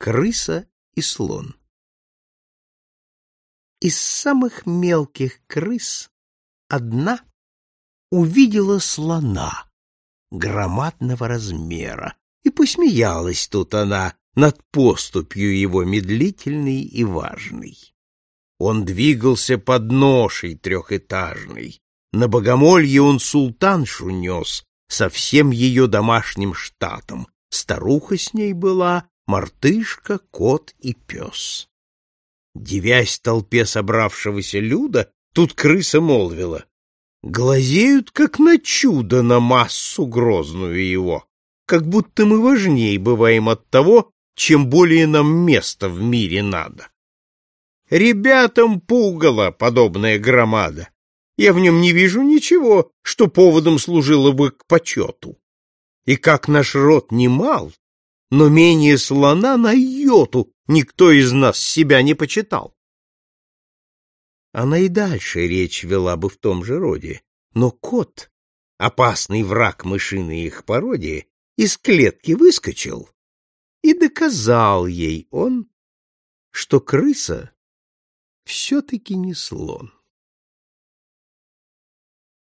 Крыса и слон. Из самых мелких крыс одна увидела слона громадного размера, и посмеялась тут она над поступью его медлительной и важной. Он двигался под ношей трехэтажной, на богомолье он султаншу нес со всем ее домашним штатом, старуха с ней была, мартышка, кот и пес. Девясь толпе собравшегося люда, тут крыса молвила. Глазеют, как на чудо, на массу грозную его, как будто мы важней бываем от того, чем более нам места в мире надо. Ребятам пугало подобная громада. Я в нем не вижу ничего, что поводом служило бы к почету. И как наш род немал, но менее слона на йоту никто из нас себя не почитал. Она и дальше речь вела бы в том же роде, но кот, опасный враг мышиной их пародии, из клетки выскочил и доказал ей он, что крыса все-таки не слон.